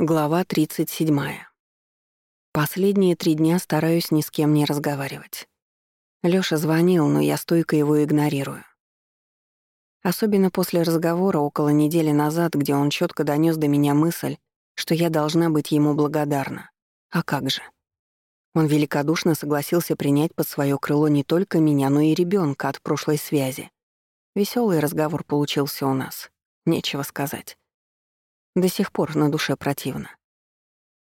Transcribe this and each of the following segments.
Глава 37. Последние три дня стараюсь ни с кем не разговаривать. Лёша звонил, но я стойко его игнорирую. Особенно после разговора около недели назад, где он четко донес до меня мысль, что я должна быть ему благодарна. А как же? Он великодушно согласился принять под свое крыло не только меня, но и ребенка от прошлой связи. Веселый разговор получился у нас. Нечего сказать. До сих пор на душе противно.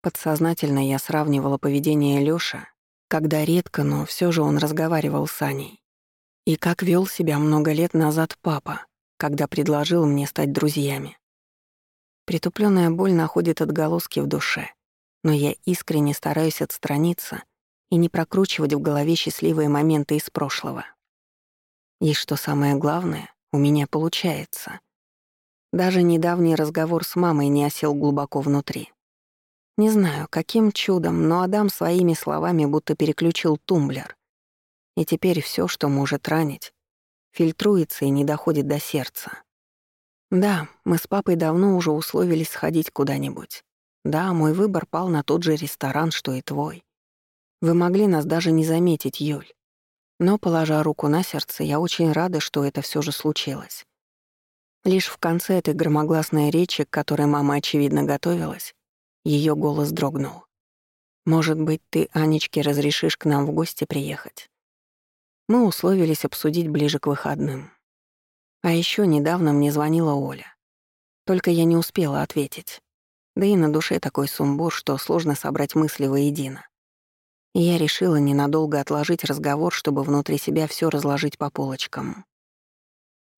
Подсознательно я сравнивала поведение Лёши, когда редко, но все же он разговаривал с Аней. И как вел себя много лет назад папа, когда предложил мне стать друзьями. Притупленная боль находит отголоски в душе, но я искренне стараюсь отстраниться и не прокручивать в голове счастливые моменты из прошлого. И что самое главное, у меня получается. Даже недавний разговор с мамой не осел глубоко внутри. Не знаю, каким чудом, но Адам своими словами будто переключил тумблер. И теперь все, что может ранить, фильтруется и не доходит до сердца. Да, мы с папой давно уже условились сходить куда-нибудь. Да, мой выбор пал на тот же ресторан, что и твой. Вы могли нас даже не заметить, Юль. Но, положа руку на сердце, я очень рада, что это все же случилось. Лишь в конце этой громогласной речи, к которой мама, очевидно, готовилась, ее голос дрогнул. «Может быть, ты, Анечке, разрешишь к нам в гости приехать?» Мы условились обсудить ближе к выходным. А еще недавно мне звонила Оля. Только я не успела ответить. Да и на душе такой сумбур, что сложно собрать мысли воедино. И я решила ненадолго отложить разговор, чтобы внутри себя все разложить по полочкам.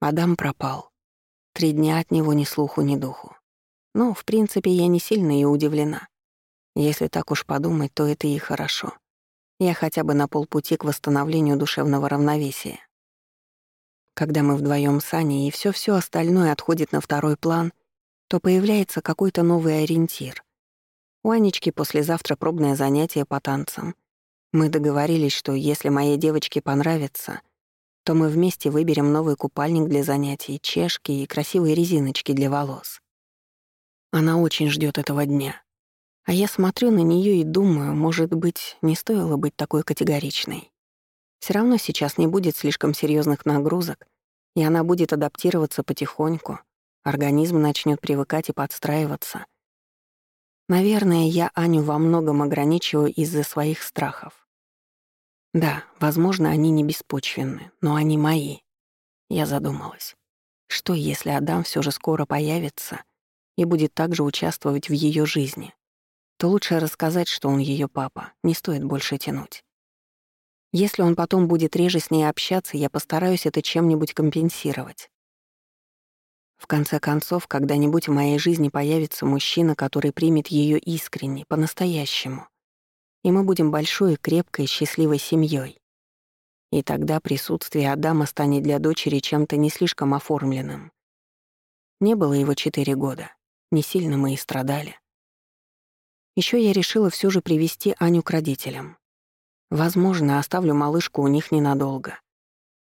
Адам пропал. Три дня от него ни слуху, ни духу. Но, в принципе, я не сильно и удивлена. Если так уж подумать, то это и хорошо. Я хотя бы на полпути к восстановлению душевного равновесия. Когда мы вдвоем с Аней и все все остальное отходит на второй план, то появляется какой-то новый ориентир. У Анечки послезавтра пробное занятие по танцам. Мы договорились, что если моей девочке понравится — то мы вместе выберем новый купальник для занятий, чешки и красивые резиночки для волос. Она очень ждет этого дня. А я смотрю на нее и думаю, может быть, не стоило быть такой категоричной. Все равно сейчас не будет слишком серьезных нагрузок, и она будет адаптироваться потихоньку, организм начнет привыкать и подстраиваться. Наверное, я Аню во многом ограничиваю из-за своих страхов. Да, возможно, они не беспочвенны, но они мои. Я задумалась. Что, если Адам все же скоро появится и будет также участвовать в ее жизни? То лучше рассказать, что он ее папа, не стоит больше тянуть. Если он потом будет реже с ней общаться, я постараюсь это чем-нибудь компенсировать. В конце концов, когда-нибудь в моей жизни появится мужчина, который примет ее искренне, по-настоящему — и мы будем большой, крепкой, счастливой семьей. И тогда присутствие Адама станет для дочери чем-то не слишком оформленным. Не было его четыре года. Не сильно мы и страдали. Еще я решила все же привести Аню к родителям. Возможно, оставлю малышку у них ненадолго.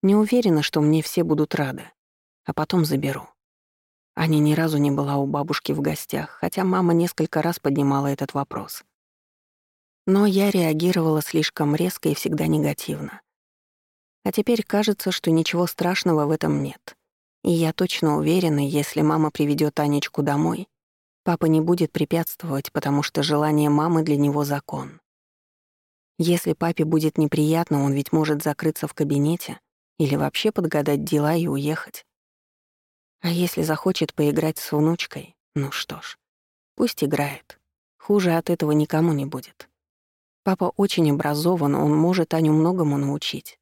Не уверена, что мне все будут рады. А потом заберу. Аня ни разу не была у бабушки в гостях, хотя мама несколько раз поднимала этот вопрос. Но я реагировала слишком резко и всегда негативно. А теперь кажется, что ничего страшного в этом нет. И я точно уверена, если мама приведет Анечку домой, папа не будет препятствовать, потому что желание мамы для него закон. Если папе будет неприятно, он ведь может закрыться в кабинете или вообще подгадать дела и уехать. А если захочет поиграть с внучкой, ну что ж, пусть играет. Хуже от этого никому не будет. Папа очень образован, он может Аню многому научить.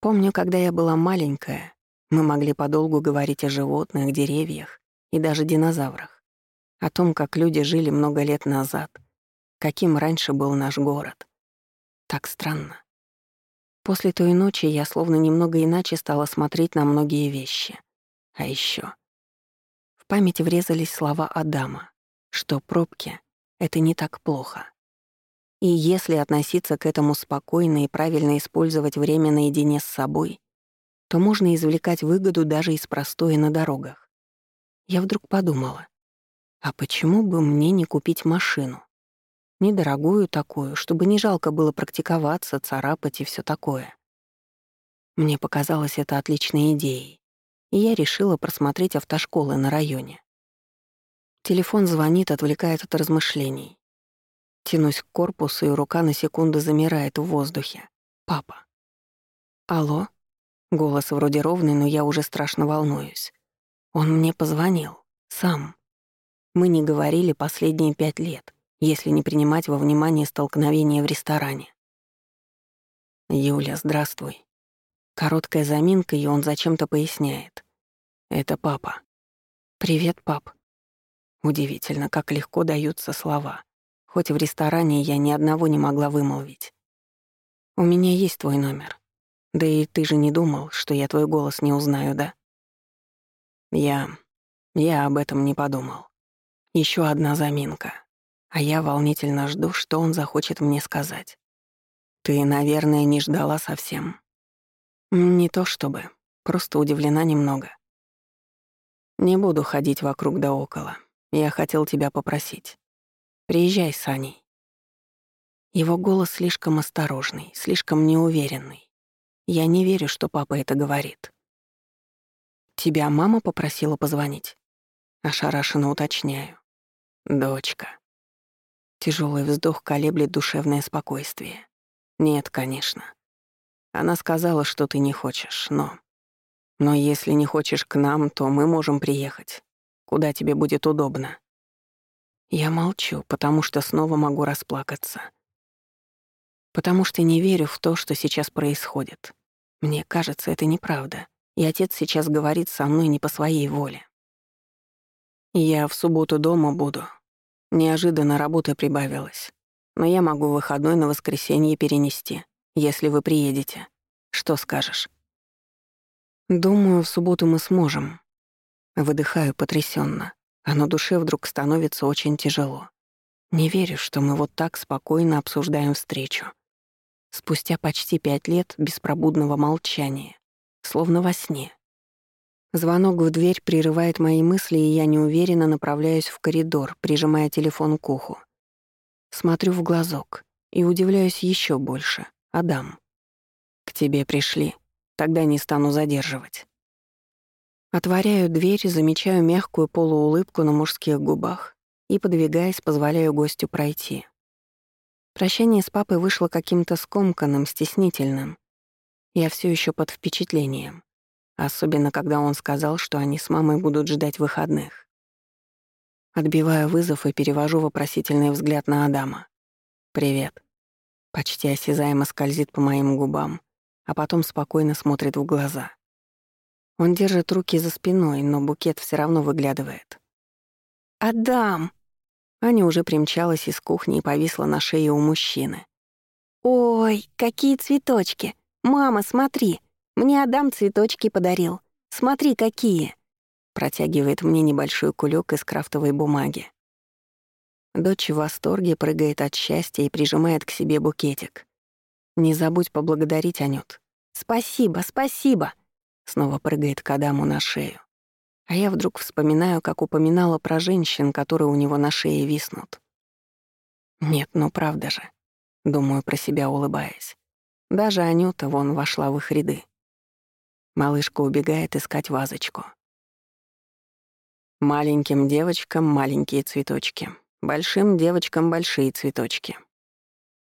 Помню, когда я была маленькая, мы могли подолгу говорить о животных, деревьях и даже динозаврах, о том, как люди жили много лет назад, каким раньше был наш город. Так странно. После той ночи я словно немного иначе стала смотреть на многие вещи. А еще В память врезались слова Адама, что пробки — это не так плохо. И если относиться к этому спокойно и правильно использовать время наедине с собой, то можно извлекать выгоду даже из простоя на дорогах. Я вдруг подумала, А почему бы мне не купить машину? Недорогую такую, чтобы не жалко было практиковаться, царапать и все такое. Мне показалось это отличной идеей, и я решила просмотреть автошколы на районе. Телефон звонит, отвлекает от размышлений. Тянусь к корпусу, и рука на секунду замирает в воздухе. Папа. «Алло?» Голос вроде ровный, но я уже страшно волнуюсь. Он мне позвонил. Сам. Мы не говорили последние пять лет, если не принимать во внимание столкновение в ресторане. «Юля, здравствуй». Короткая заминка, и он зачем-то поясняет. «Это папа». «Привет, пап». Удивительно, как легко даются слова. Хоть в ресторане я ни одного не могла вымолвить. «У меня есть твой номер. Да и ты же не думал, что я твой голос не узнаю, да?» «Я... я об этом не подумал. Еще одна заминка. А я волнительно жду, что он захочет мне сказать. Ты, наверное, не ждала совсем. Не то чтобы, просто удивлена немного. Не буду ходить вокруг да около. Я хотел тебя попросить. Приезжай с Аней. Его голос слишком осторожный, слишком неуверенный. Я не верю, что папа это говорит. Тебя мама попросила позвонить? Ошарашенно уточняю. Дочка. Тяжелый вздох колеблет душевное спокойствие. Нет, конечно. Она сказала, что ты не хочешь, но... Но если не хочешь к нам, то мы можем приехать. Куда тебе будет удобно. Я молчу, потому что снова могу расплакаться. Потому что не верю в то, что сейчас происходит. Мне кажется, это неправда, и отец сейчас говорит со мной не по своей воле. Я в субботу дома буду. Неожиданно работа прибавилась. Но я могу выходной на воскресенье перенести, если вы приедете. Что скажешь? Думаю, в субботу мы сможем. Выдыхаю потрясенно а на душе вдруг становится очень тяжело. Не верю, что мы вот так спокойно обсуждаем встречу. Спустя почти пять лет беспробудного молчания, словно во сне. Звонок в дверь прерывает мои мысли, и я неуверенно направляюсь в коридор, прижимая телефон к уху. Смотрю в глазок и удивляюсь еще больше. Адам. К тебе пришли. Тогда не стану задерживать. Отворяю дверь, замечаю мягкую полуулыбку на мужских губах и, подвигаясь, позволяю гостю пройти. Прощание с папой вышло каким-то скомканным, стеснительным. Я все еще под впечатлением. Особенно, когда он сказал, что они с мамой будут ждать выходных. Отбиваю вызов и перевожу вопросительный взгляд на Адама. «Привет». Почти осязаемо скользит по моим губам, а потом спокойно смотрит в глаза. Он держит руки за спиной, но букет все равно выглядывает. «Адам!» Аня уже примчалась из кухни и повисла на шее у мужчины. «Ой, какие цветочки! Мама, смотри! Мне Адам цветочки подарил. Смотри, какие!» Протягивает мне небольшой кулек из крафтовой бумаги. Дочь в восторге прыгает от счастья и прижимает к себе букетик. «Не забудь поблагодарить, Анют». «Спасибо, спасибо!» Снова прыгает к Адаму на шею. А я вдруг вспоминаю, как упоминала про женщин, которые у него на шее виснут. Нет, ну правда же. Думаю про себя, улыбаясь. Даже Анюта вон вошла в их ряды. Малышка убегает искать вазочку. Маленьким девочкам маленькие цветочки, большим девочкам большие цветочки.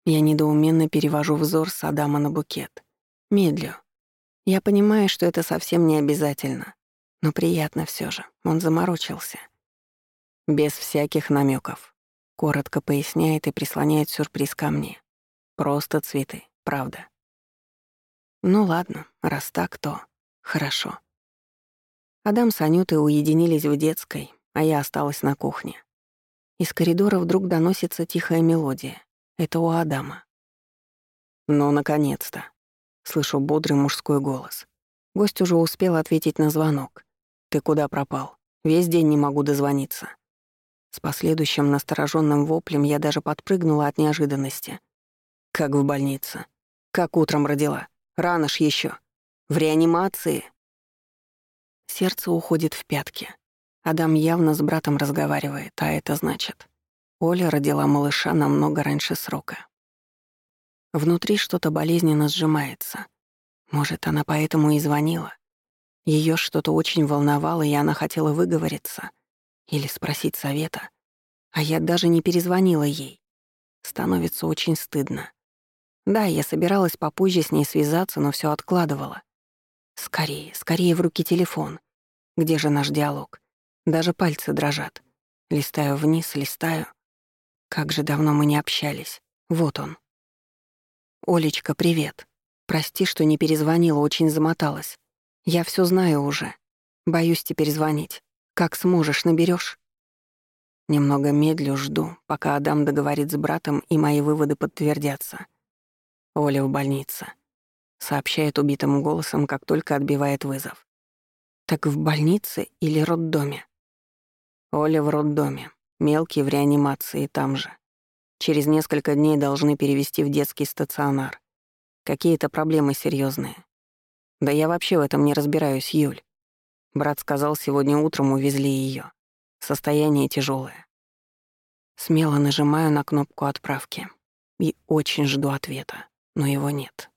Я недоуменно перевожу взор с Адама на букет. Медлю, я понимаю, что это совсем не обязательно, но приятно все же, он заморочился. Без всяких намеков. Коротко поясняет и прислоняет сюрприз ко мне. Просто цветы, правда. Ну ладно, раз так, то хорошо. Адам с Анютой уединились в детской, а я осталась на кухне. Из коридора вдруг доносится тихая мелодия. Это у Адама. Ну, наконец-то. Слышу бодрый мужской голос. Гость уже успел ответить на звонок. «Ты куда пропал? Весь день не могу дозвониться». С последующим настороженным воплем я даже подпрыгнула от неожиданности. «Как в больнице? Как утром родила? Рано ж еще. В реанимации?» Сердце уходит в пятки. Адам явно с братом разговаривает, а это значит, Оля родила малыша намного раньше срока. Внутри что-то болезненно сжимается. Может, она поэтому и звонила. Ее что-то очень волновало, и она хотела выговориться или спросить совета. А я даже не перезвонила ей. Становится очень стыдно. Да, я собиралась попозже с ней связаться, но все откладывала. Скорее, скорее в руки телефон. Где же наш диалог? Даже пальцы дрожат. Листаю вниз, листаю. Как же давно мы не общались. Вот он. «Олечка, привет. Прости, что не перезвонила, очень замоталась. Я все знаю уже. Боюсь теперь звонить. Как сможешь, наберешь. Немного медлю, жду, пока Адам договорит с братом, и мои выводы подтвердятся. Оля в больнице. Сообщает убитым голосом, как только отбивает вызов. Так в больнице или роддоме? Оля в роддоме. Мелкий в реанимации там же. Через несколько дней должны перевести в детский стационар. Какие-то проблемы серьезные. Да я вообще в этом не разбираюсь, Юль. Брат сказал, сегодня утром увезли ее. Состояние тяжелое. Смело нажимаю на кнопку отправки и очень жду ответа, но его нет.